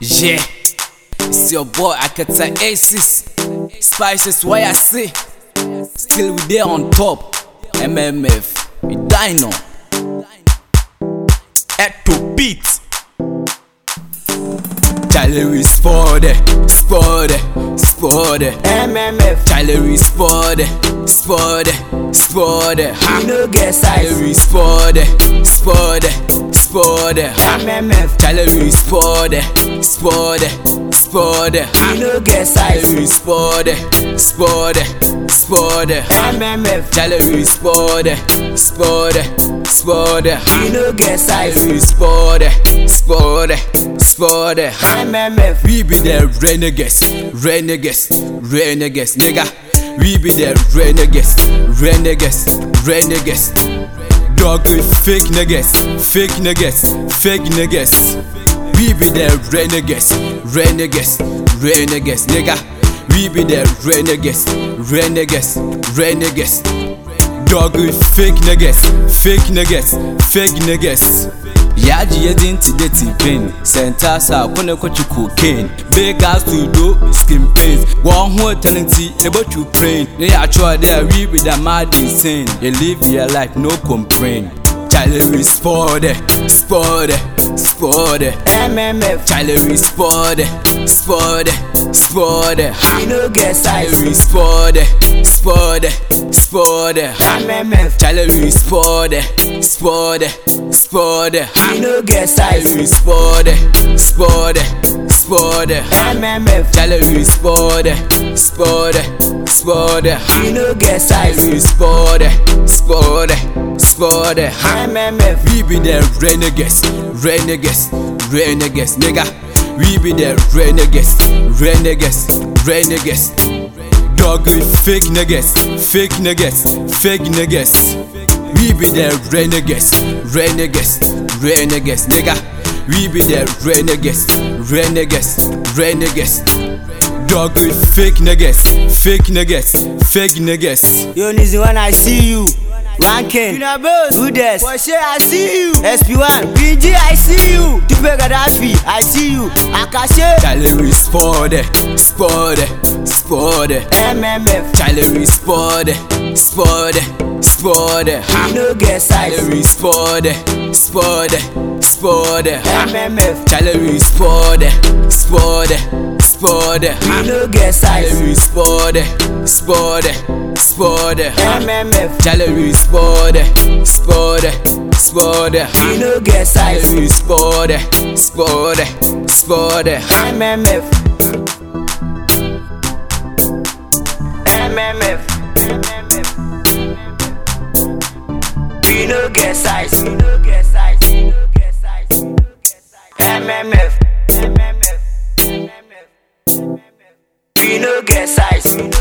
Yeah, mm. it's your boy Akata Aces. Spices, why I say. Still we there on top. MMF, we dino. Eto beat. Calorie sport, sport, sport. MMF, Calorie sport, sport, sport. you no get size. Calorie sport, MMF, Calorie sport, sport, sport. you no get size. Sport, sport, sport. MMF, Calorie sport, sport, sport. you no get size. Sport, sport, sport. MMF, We be the renegades, renegades, renegades, nigga. We be the renegades, renegades, renegades. Dog with fake niggas, fake niggas, fake niggas. We be the renegades, renegades, renegades, nigga. We be the renegades, renegades, renegades. Dog with fake niggas, fake niggas, fake niggas. Yaji yedin ti de ti pain Senta sa kone kwachi cocaine. Big ass to do skin pains One whole talenty never to train They are sure they we be the mad insane. You live your life no complain Calorie sport, sport, sport MMF, Calorie sport, sport, sport you no get size. Calorie sport, sport, sport MMF, Calorie sport, sport, sport you no get size. Calorie sport, sport, sport MMF, Calorie sport, sport, sport you no get size. Calorie sport, sport, sport MMF, We be the renegades, renegades, renegades, nigga. We be the renegades, renegades, renegades. Dog with fake niggas, fake niggas, fake niggas. We be the renegades, renegades, renegades, nigga. We be the renegades, renegades, renegades. Dog with fake niggas, fake niggas, fake niggas. Yo, Nizzy, when I see you, Rankin, Buddhist, Porsche, I see you, SP1, BG, I see you, Tupe Gaddafi, I see you, Akashe, Calorie sport, sport, sport. MMF, Calorie sport, sport, sport. you no get size. Calorie sport, sport, sport. MMF, Calorie sport, sport, sport. you no get size. Calorie sport, sport, sport. MMF, Calorie sport, sport, sport. you no get size. Calorie sport, sport, sport. MMF, MMF, you no get size. MMF, you no get size.